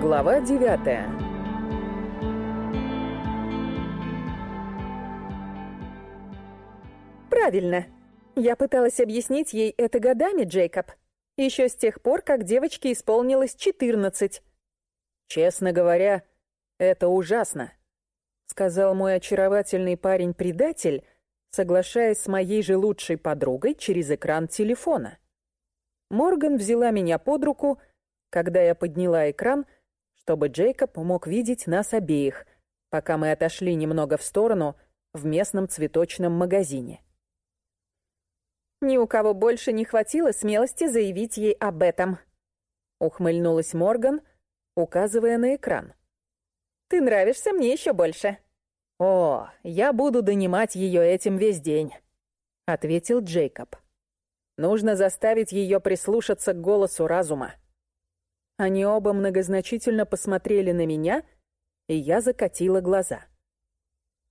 Глава девятая Правильно. Я пыталась объяснить ей это годами, Джейкоб. Еще с тех пор, как девочке исполнилось четырнадцать. Честно говоря, это ужасно, сказал мой очаровательный парень-предатель, соглашаясь с моей же лучшей подругой через экран телефона. Морган взяла меня под руку, когда я подняла экран, чтобы Джейкоб мог видеть нас обеих, пока мы отошли немного в сторону в местном цветочном магазине. Ни у кого больше не хватило смелости заявить ей об этом. Ухмыльнулась Морган, указывая на экран. Ты нравишься мне еще больше. О, я буду донимать ее этим весь день, ответил Джейкоб. Нужно заставить ее прислушаться к голосу разума. Они оба многозначительно посмотрели на меня, и я закатила глаза.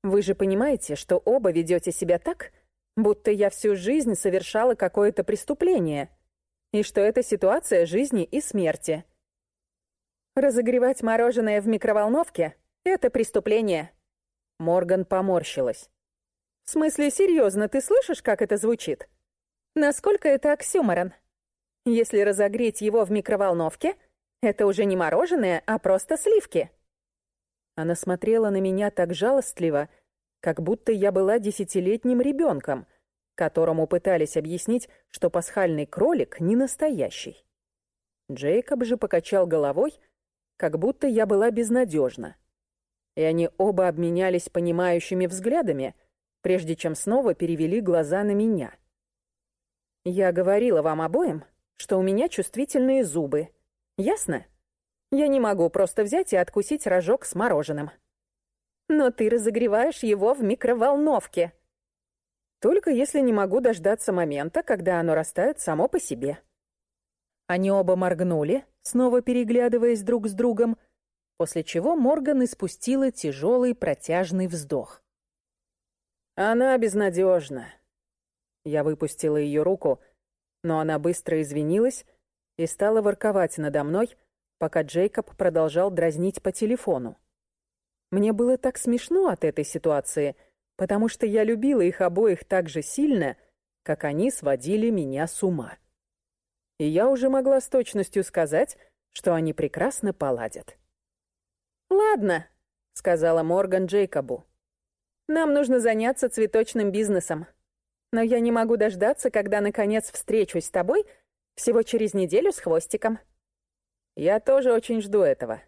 Вы же понимаете, что оба ведете себя так, будто я всю жизнь совершала какое-то преступление, и что это ситуация жизни и смерти. Разогревать мороженое в микроволновке — это преступление. Морган поморщилась. В смысле, серьезно, ты слышишь, как это звучит? Насколько это оксюморон? Если разогреть его в микроволновке, это уже не мороженое, а просто сливки. Она смотрела на меня так жалостливо, как будто я была десятилетним ребенком, которому пытались объяснить, что пасхальный кролик не настоящий. Джейкоб же покачал головой, как будто я была безнадежна. И они оба обменялись понимающими взглядами, прежде чем снова перевели глаза на меня. «Я говорила вам обоим, что у меня чувствительные зубы. Ясно? Я не могу просто взять и откусить рожок с мороженым». Но ты разогреваешь его в микроволновке. Только если не могу дождаться момента, когда оно растает само по себе. Они оба моргнули, снова переглядываясь друг с другом, после чего Морган испустила тяжелый протяжный вздох. Она безнадежна. Я выпустила ее руку, но она быстро извинилась и стала ворковать надо мной, пока Джейкоб продолжал дразнить по телефону. Мне было так смешно от этой ситуации, потому что я любила их обоих так же сильно, как они сводили меня с ума. И я уже могла с точностью сказать, что они прекрасно поладят. «Ладно», — сказала Морган Джейкобу. «Нам нужно заняться цветочным бизнесом. Но я не могу дождаться, когда наконец встречусь с тобой всего через неделю с хвостиком». «Я тоже очень жду этого»,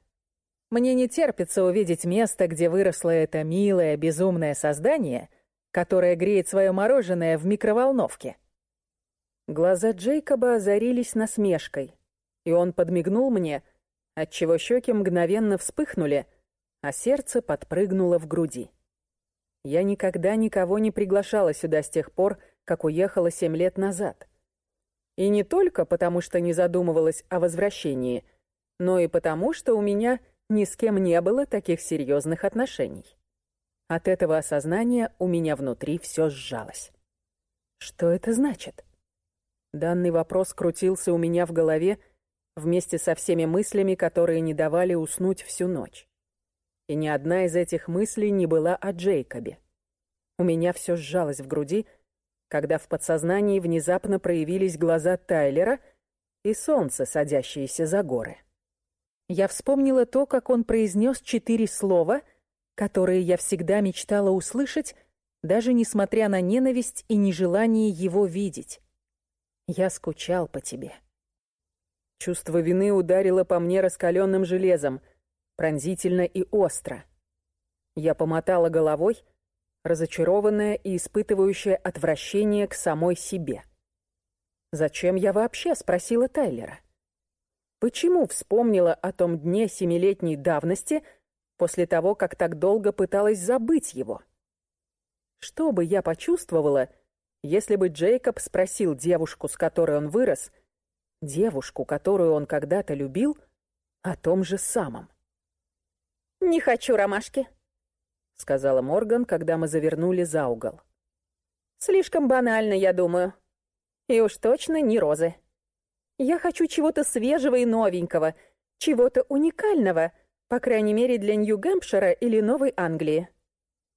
мне не терпится увидеть место, где выросло это милое, безумное создание, которое греет свое мороженое в микроволновке. Глаза Джейкоба озарились насмешкой, и он подмигнул мне, отчего щеки мгновенно вспыхнули, а сердце подпрыгнуло в груди. Я никогда никого не приглашала сюда с тех пор, как уехала семь лет назад. И не только потому, что не задумывалась о возвращении, но и потому, что у меня ни с кем не было таких серьезных отношений. От этого осознания у меня внутри все сжалось. Что это значит? Данный вопрос крутился у меня в голове вместе со всеми мыслями, которые не давали уснуть всю ночь. И ни одна из этих мыслей не была о Джейкобе. У меня все сжалось в груди, когда в подсознании внезапно проявились глаза Тайлера и солнце, садящееся за горы. Я вспомнила то, как он произнес четыре слова, которые я всегда мечтала услышать, даже несмотря на ненависть и нежелание его видеть. Я скучал по тебе. Чувство вины ударило по мне раскаленным железом, пронзительно и остро. Я помотала головой, разочарованная и испытывающая отвращение к самой себе. «Зачем я вообще?» — спросила Тайлера. Почему вспомнила о том дне семилетней давности после того, как так долго пыталась забыть его? Что бы я почувствовала, если бы Джейкоб спросил девушку, с которой он вырос, девушку, которую он когда-то любил, о том же самом? «Не хочу ромашки», — сказала Морган, когда мы завернули за угол. «Слишком банально, я думаю. И уж точно не розы». Я хочу чего-то свежего и новенького, Чего-то уникального, по крайней мере для Нью-Гэмпшира или Новой Англии.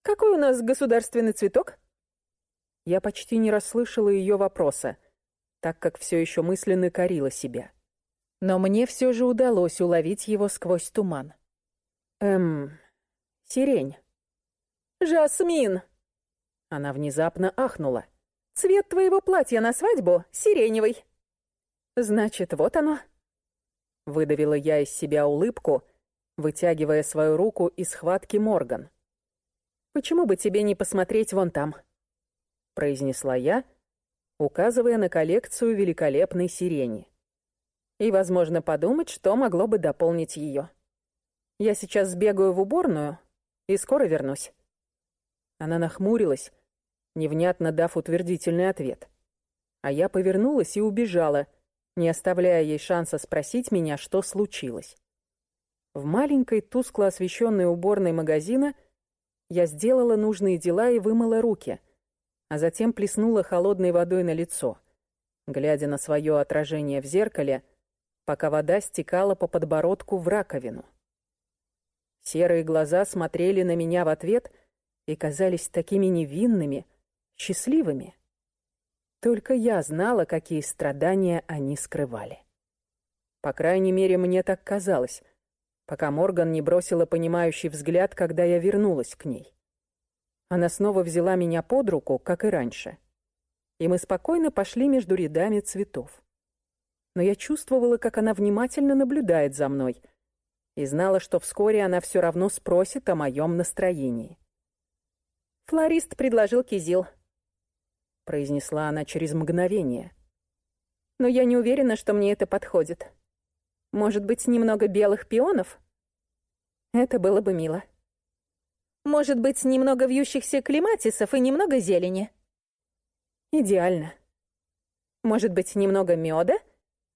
Какой у нас государственный цветок? Я почти не расслышала ее вопроса, так как все еще мысленно корила себя. Но мне все же удалось уловить его сквозь туман. Эм, сирень. «Жасмин!» Она внезапно ахнула. «Цвет твоего платья на свадьбу сиреневый». «Значит, вот оно». Выдавила я из себя улыбку, вытягивая свою руку из схватки Морган. «Почему бы тебе не посмотреть вон там?» Произнесла я, указывая на коллекцию великолепной сирени. И, возможно, подумать, что могло бы дополнить ее. Я сейчас сбегаю в уборную и скоро вернусь. Она нахмурилась, невнятно дав утвердительный ответ. А я повернулась и убежала, не оставляя ей шанса спросить меня, что случилось. В маленькой тускло освещенной уборной магазина я сделала нужные дела и вымыла руки, а затем плеснула холодной водой на лицо, глядя на свое отражение в зеркале, пока вода стекала по подбородку в раковину. Серые глаза смотрели на меня в ответ и казались такими невинными, счастливыми. Только я знала, какие страдания они скрывали. По крайней мере, мне так казалось, пока Морган не бросила понимающий взгляд, когда я вернулась к ней. Она снова взяла меня под руку, как и раньше. И мы спокойно пошли между рядами цветов. Но я чувствовала, как она внимательно наблюдает за мной — и знала, что вскоре она все равно спросит о моем настроении. «Флорист предложил кизил», — произнесла она через мгновение. «Но я не уверена, что мне это подходит. Может быть, немного белых пионов? Это было бы мило. Может быть, немного вьющихся клематисов и немного зелени? Идеально. Может быть, немного меда,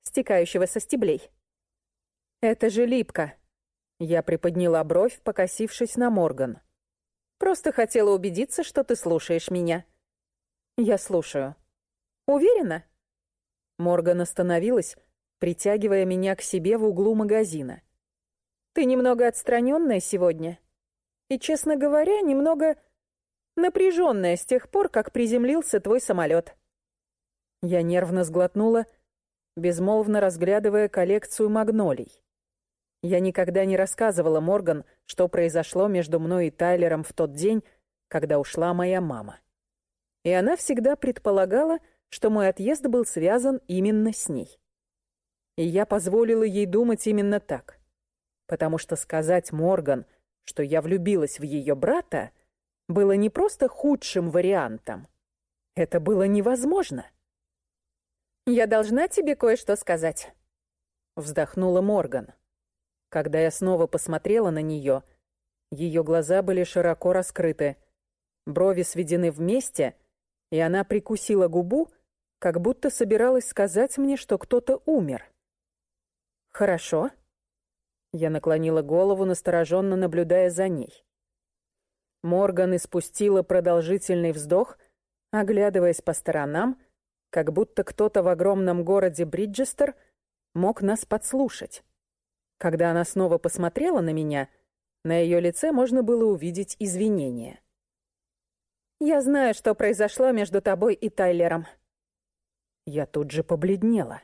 стекающего со стеблей? Это же липко. Я приподняла бровь, покосившись на Морган. «Просто хотела убедиться, что ты слушаешь меня». «Я слушаю». «Уверена?» Морган остановилась, притягивая меня к себе в углу магазина. «Ты немного отстраненная сегодня. И, честно говоря, немного напряженная с тех пор, как приземлился твой самолет. Я нервно сглотнула, безмолвно разглядывая коллекцию магнолий. Я никогда не рассказывала Морган, что произошло между мной и Тайлером в тот день, когда ушла моя мама. И она всегда предполагала, что мой отъезд был связан именно с ней. И я позволила ей думать именно так. Потому что сказать Морган, что я влюбилась в ее брата, было не просто худшим вариантом. Это было невозможно. «Я должна тебе кое-что сказать», — вздохнула Морган. Когда я снова посмотрела на нее, ее глаза были широко раскрыты, брови сведены вместе, и она прикусила губу, как будто собиралась сказать мне, что кто-то умер. «Хорошо». Я наклонила голову, настороженно наблюдая за ней. Морган испустила продолжительный вздох, оглядываясь по сторонам, как будто кто-то в огромном городе Бриджестер мог нас подслушать. Когда она снова посмотрела на меня, на ее лице можно было увидеть извинение. «Я знаю, что произошло между тобой и Тайлером». Я тут же побледнела.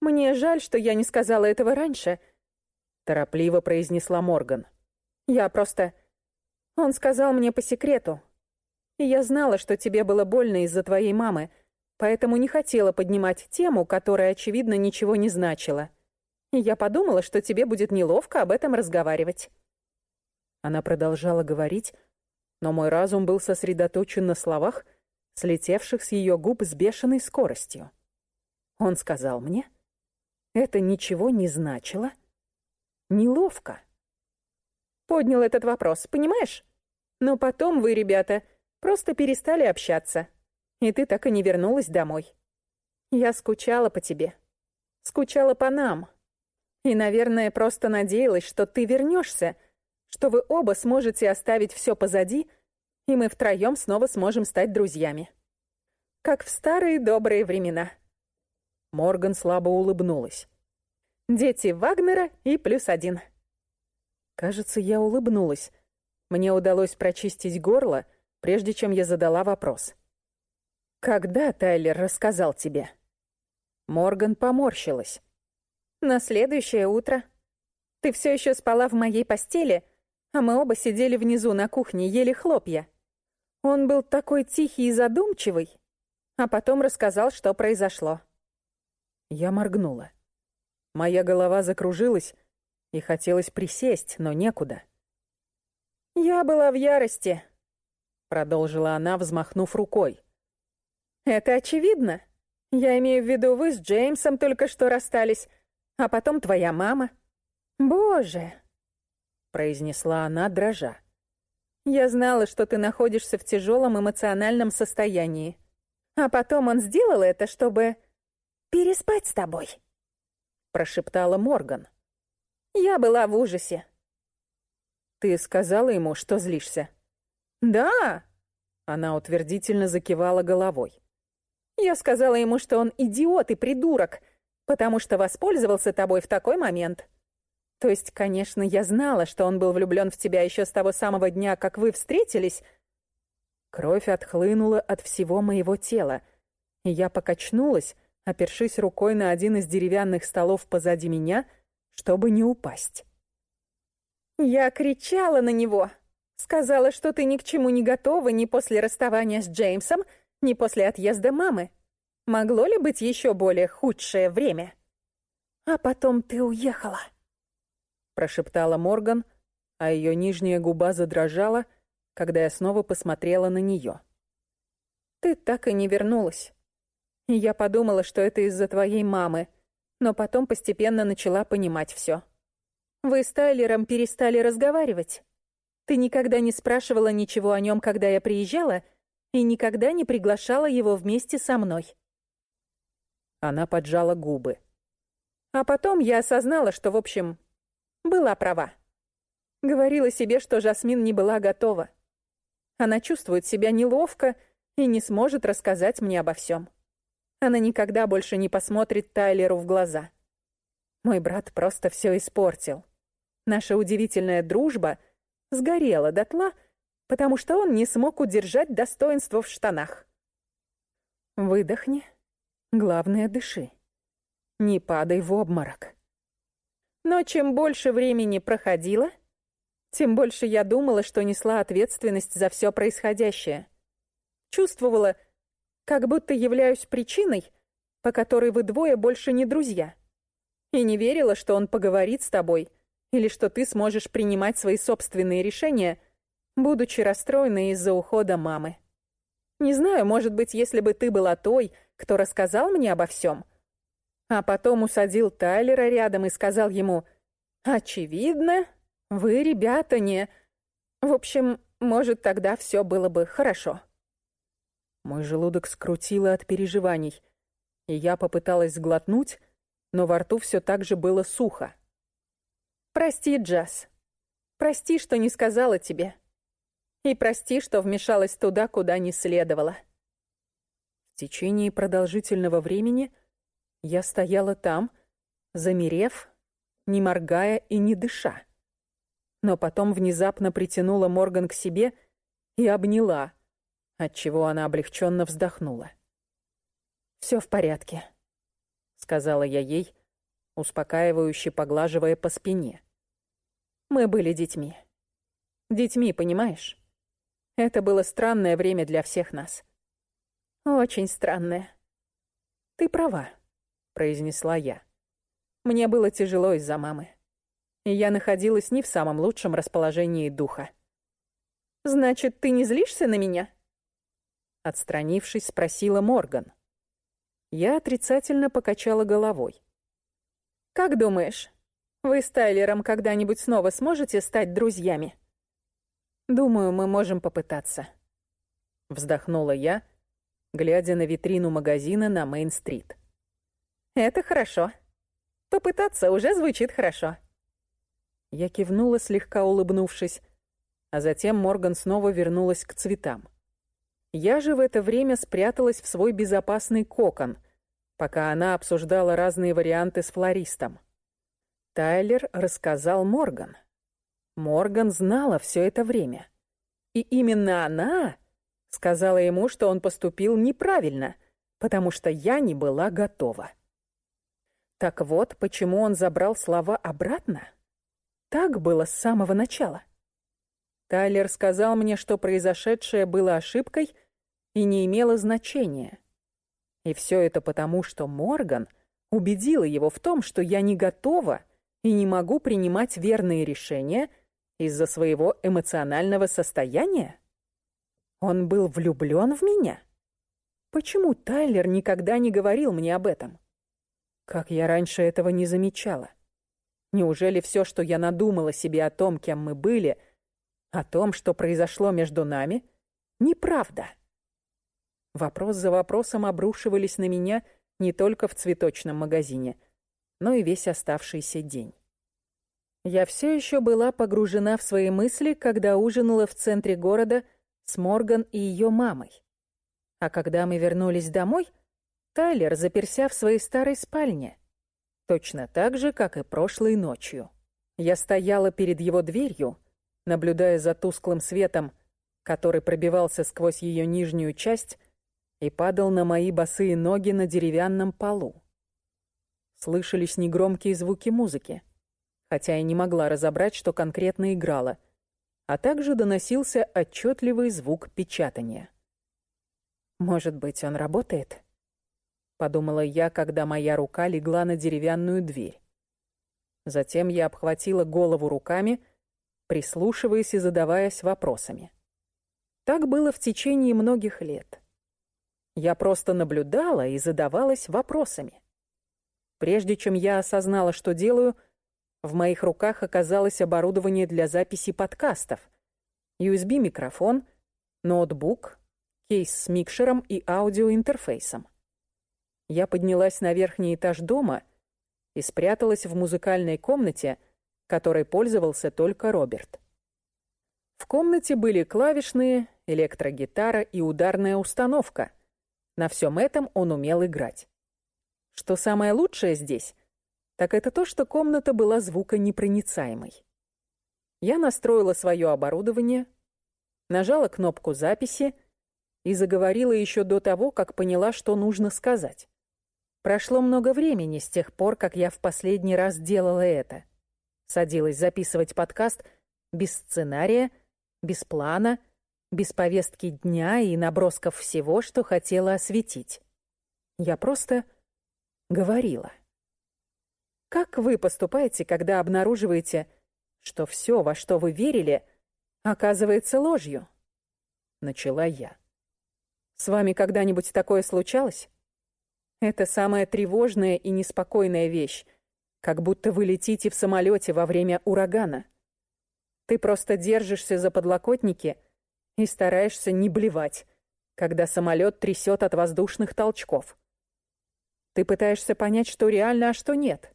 «Мне жаль, что я не сказала этого раньше», — торопливо произнесла Морган. «Я просто... Он сказал мне по секрету. И я знала, что тебе было больно из-за твоей мамы, поэтому не хотела поднимать тему, которая, очевидно, ничего не значила» я подумала, что тебе будет неловко об этом разговаривать». Она продолжала говорить, но мой разум был сосредоточен на словах, слетевших с ее губ с бешеной скоростью. Он сказал мне, это ничего не значило. Неловко. Поднял этот вопрос, понимаешь? Но потом вы, ребята, просто перестали общаться. И ты так и не вернулась домой. Я скучала по тебе. Скучала по нам, и, наверное, просто надеялась, что ты вернешься, что вы оба сможете оставить все позади, и мы втроем снова сможем стать друзьями. Как в старые добрые времена. Морган слабо улыбнулась. Дети Вагнера и плюс один. Кажется, я улыбнулась. Мне удалось прочистить горло, прежде чем я задала вопрос. «Когда Тайлер рассказал тебе?» Морган поморщилась. «На следующее утро. Ты все еще спала в моей постели, а мы оба сидели внизу на кухне, ели хлопья. Он был такой тихий и задумчивый, а потом рассказал, что произошло». Я моргнула. Моя голова закружилась, и хотелось присесть, но некуда. «Я была в ярости», — продолжила она, взмахнув рукой. «Это очевидно. Я имею в виду, вы с Джеймсом только что расстались, а потом твоя мама. Боже!» — произнесла она, дрожа. «Я знала, что ты находишься в тяжелом эмоциональном состоянии. А потом он сделал это, чтобы переспать с тобой», — прошептала Морган. «Я была в ужасе. «Ты сказала ему, что злишься?» «Да!» Она утвердительно закивала головой. «Я сказала ему, что он идиот и придурок, потому что воспользовался тобой в такой момент. То есть, конечно, я знала, что он был влюблен в тебя еще с того самого дня, как вы встретились». Кровь отхлынула от всего моего тела, и я покачнулась, опершись рукой на один из деревянных столов позади меня, чтобы не упасть. Я кричала на него. Сказала, что ты ни к чему не готова ни после расставания с Джеймсом, ни после отъезда мамы. Могло ли быть еще более худшее время? А потом ты уехала. Прошептала Морган, а ее нижняя губа задрожала, когда я снова посмотрела на нее. Ты так и не вернулась. Я подумала, что это из-за твоей мамы, но потом постепенно начала понимать все. Вы с Тайлером перестали разговаривать. Ты никогда не спрашивала ничего о нем, когда я приезжала, и никогда не приглашала его вместе со мной. Она поджала губы. А потом я осознала, что, в общем, была права. Говорила себе, что Жасмин не была готова. Она чувствует себя неловко и не сможет рассказать мне обо всем. Она никогда больше не посмотрит Тайлеру в глаза. Мой брат просто все испортил. Наша удивительная дружба сгорела дотла, потому что он не смог удержать достоинство в штанах. Выдохни. Главное, дыши. Не падай в обморок. Но чем больше времени проходило, тем больше я думала, что несла ответственность за все происходящее. Чувствовала, как будто являюсь причиной, по которой вы двое больше не друзья. И не верила, что он поговорит с тобой — или что ты сможешь принимать свои собственные решения, будучи расстроенной из-за ухода мамы. Не знаю, может быть, если бы ты была той, кто рассказал мне обо всем, а потом усадил Тайлера рядом и сказал ему «Очевидно, вы, ребята, не...» В общем, может, тогда все было бы хорошо. Мой желудок скрутило от переживаний, и я попыталась сглотнуть, но во рту все так же было сухо. Прости, Джаз. Прости, что не сказала тебе. И прости, что вмешалась туда, куда не следовало. В течение продолжительного времени я стояла там, замерев, не моргая и не дыша. Но потом внезапно притянула Морган к себе и обняла, отчего она облегченно вздохнула. «Все в порядке», — сказала я ей, успокаивающе поглаживая по спине. Мы были детьми. Детьми, понимаешь? Это было странное время для всех нас. Очень странное. Ты права, произнесла я. Мне было тяжело из-за мамы. И я находилась не в самом лучшем расположении духа. «Значит, ты не злишься на меня?» Отстранившись, спросила Морган. Я отрицательно покачала головой. «Как думаешь, вы с Тайлером когда-нибудь снова сможете стать друзьями?» «Думаю, мы можем попытаться», — вздохнула я, глядя на витрину магазина на Мейн-стрит. «Это хорошо. Попытаться уже звучит хорошо». Я кивнула, слегка улыбнувшись, а затем Морган снова вернулась к цветам. Я же в это время спряталась в свой безопасный кокон — пока она обсуждала разные варианты с флористом. Тайлер рассказал Морган. Морган знала все это время. И именно она сказала ему, что он поступил неправильно, потому что я не была готова. Так вот, почему он забрал слова обратно? Так было с самого начала. Тайлер сказал мне, что произошедшее было ошибкой и не имело значения. И все это потому, что Морган убедила его в том, что я не готова и не могу принимать верные решения из-за своего эмоционального состояния? Он был влюблен в меня? Почему Тайлер никогда не говорил мне об этом? Как я раньше этого не замечала? Неужели все, что я надумала себе о том, кем мы были, о том, что произошло между нами, неправда? Вопрос за вопросом обрушивались на меня не только в цветочном магазине, но и весь оставшийся день. Я все еще была погружена в свои мысли, когда ужинала в центре города с Морган и ее мамой. А когда мы вернулись домой, Тайлер заперся в своей старой спальне, точно так же, как и прошлой ночью. Я стояла перед его дверью, наблюдая за тусклым светом, который пробивался сквозь ее нижнюю часть и падал на мои босые ноги на деревянном полу. Слышались негромкие звуки музыки хотя и не могла разобрать, что конкретно играла, а также доносился отчетливый звук печатания. «Может быть, он работает?» — подумала я, когда моя рука легла на деревянную дверь. Затем я обхватила голову руками, прислушиваясь и задаваясь вопросами. Так было в течение многих лет. Я просто наблюдала и задавалась вопросами. Прежде чем я осознала, что делаю — в моих руках оказалось оборудование для записи подкастов. USB-микрофон, ноутбук, кейс с микшером и аудиоинтерфейсом. Я поднялась на верхний этаж дома и спряталась в музыкальной комнате, которой пользовался только Роберт. В комнате были клавишные, электрогитара и ударная установка. На всем этом он умел играть. Что самое лучшее здесь, так это то, что комната была звуконепроницаемой. Я настроила свое оборудование, нажала кнопку записи и заговорила еще до того, как поняла, что нужно сказать. Прошло много времени с тех пор, как я в последний раз делала это. Садилась записывать подкаст без сценария, без плана, без повестки дня и набросков всего, что хотела осветить. Я просто говорила. Как вы поступаете, когда обнаруживаете, что все, во что вы верили, оказывается ложью? Начала я. С вами когда-нибудь такое случалось? Это самая тревожная и неспокойная вещь, как будто вы летите в самолете во время урагана. Ты просто держишься за подлокотники и стараешься не блевать, когда самолет трясет от воздушных толчков. Ты пытаешься понять, что реально, а что нет.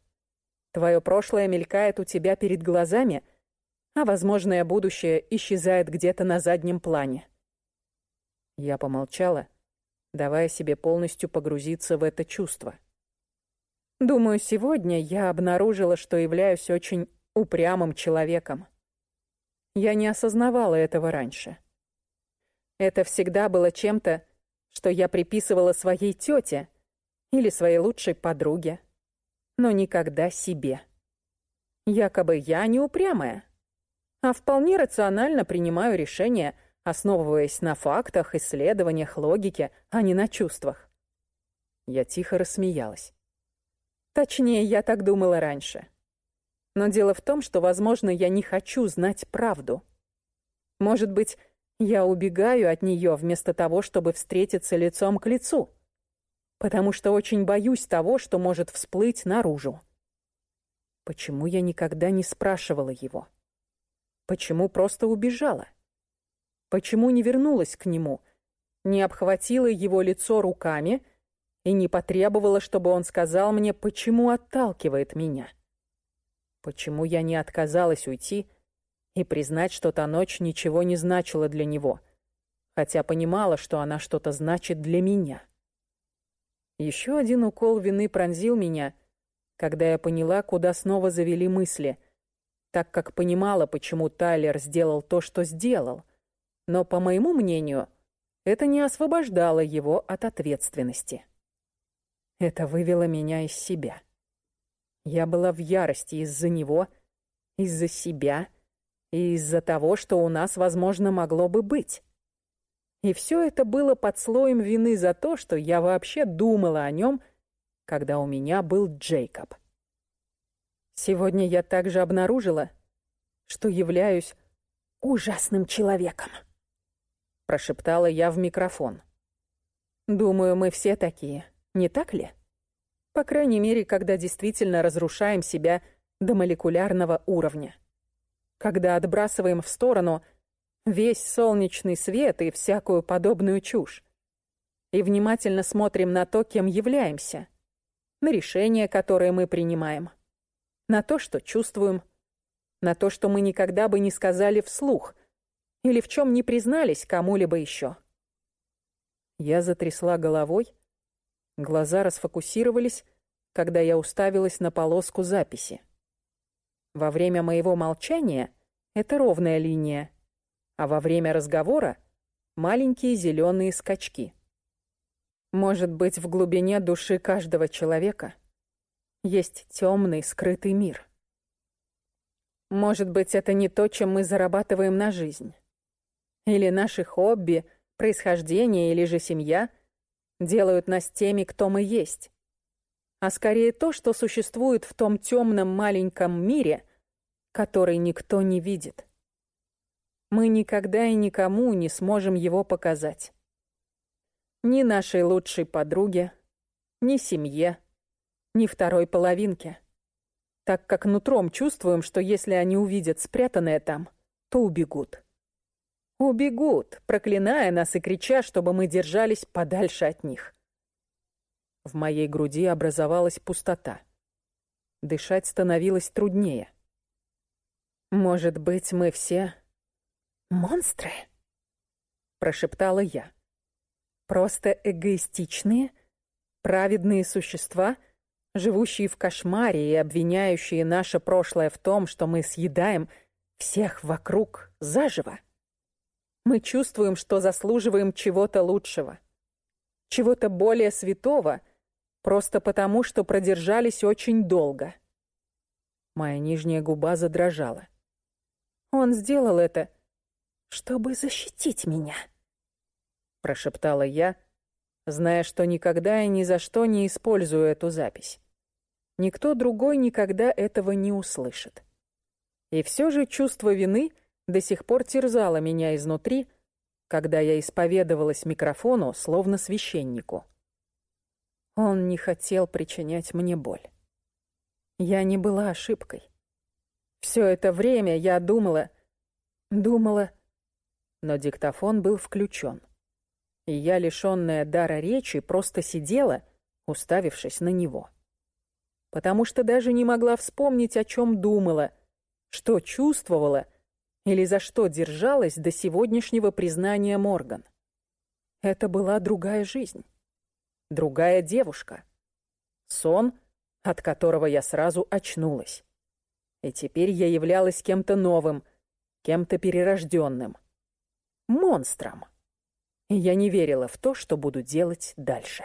Твое прошлое мелькает у тебя перед глазами, а возможное будущее исчезает где-то на заднем плане. Я помолчала, давая себе полностью погрузиться в это чувство. Думаю, сегодня я обнаружила, что являюсь очень упрямым человеком. Я не осознавала этого раньше. Это всегда было чем-то, что я приписывала своей тете или своей лучшей подруге но никогда себе. Якобы я не упрямая, а вполне рационально принимаю решения, основываясь на фактах, исследованиях, логике, а не на чувствах. Я тихо рассмеялась. Точнее, я так думала раньше. Но дело в том, что, возможно, я не хочу знать правду. Может быть, я убегаю от нее вместо того, чтобы встретиться лицом к лицу потому что очень боюсь того, что может всплыть наружу. Почему я никогда не спрашивала его? Почему просто убежала? Почему не вернулась к нему, не обхватила его лицо руками и не потребовала, чтобы он сказал мне, почему отталкивает меня? Почему я не отказалась уйти и признать, что та ночь ничего не значила для него, хотя понимала, что она что-то значит для меня? Еще один укол вины пронзил меня, когда я поняла, куда снова завели мысли, так как понимала, почему Тайлер сделал то, что сделал. Но, по моему мнению, это не освобождало его от ответственности. Это вывело меня из себя. Я была в ярости из-за него, из-за себя и из-за того, что у нас, возможно, могло бы быть. И все это было под слоем вины за то, что я вообще думала о нем, когда у меня был Джейкоб. Сегодня я также обнаружила, что являюсь ужасным человеком. Прошептала я в микрофон. Думаю, мы все такие, не так ли? По крайней мере, когда действительно разрушаем себя до молекулярного уровня. Когда отбрасываем в сторону весь солнечный свет и всякую подобную чушь. И внимательно смотрим на то, кем являемся. На решения, которые мы принимаем. На то, что чувствуем. На то, что мы никогда бы не сказали вслух. Или в чем не признались кому-либо еще. Я затрясла головой, Глаза расфокусировались, когда я уставилась на полоску записи. Во время моего молчания это ровная линия, а во время разговора маленькие зеленые скачки. Может быть, в глубине души каждого человека есть темный, скрытый мир. Может быть, это не то, чем мы зарабатываем на жизнь. Или наши хобби, происхождение или же семья делают нас теми, кто мы есть, а скорее то, что существует в том темном маленьком мире, который никто не видит. Мы никогда и никому не сможем его показать. Ни нашей лучшей подруге, ни семье, ни второй половинке. Так как нутром чувствуем, что если они увидят спрятанное там, то убегут. Убегут, проклиная нас и крича, чтобы мы держались подальше от них. В моей груди образовалась пустота. Дышать становилось труднее. «Может быть, мы все монстры?» Прошептала я. «Просто эгоистичные, праведные существа, живущие в кошмаре и обвиняющие наше прошлое в том, что мы съедаем всех вокруг заживо?» Мы чувствуем, что заслуживаем чего-то лучшего. Чего-то более святого, просто потому, что продержались очень долго. Моя нижняя губа задрожала. Он сделал это, чтобы защитить меня. Прошептала я, зная, что никогда и ни за что не использую эту запись. Никто другой никогда этого не услышит. И все же чувство вины — до сих пор терзала меня изнутри, когда я исповедовалась микрофону, словно священнику. Он не хотел причинять мне боль. Я не была ошибкой. Все это время я думала, думала, но диктофон был включен, и я, лишенная дара речи, просто сидела, уставившись на него. Потому что даже не могла вспомнить, о чем думала, что чувствовала — или за что держалась до сегодняшнего признания Морган. Это была другая жизнь. Другая девушка. Сон, от которого я сразу очнулась. И теперь я являлась кем-то новым, кем-то перерожденным. Монстром. Я не верила в то, что буду делать дальше.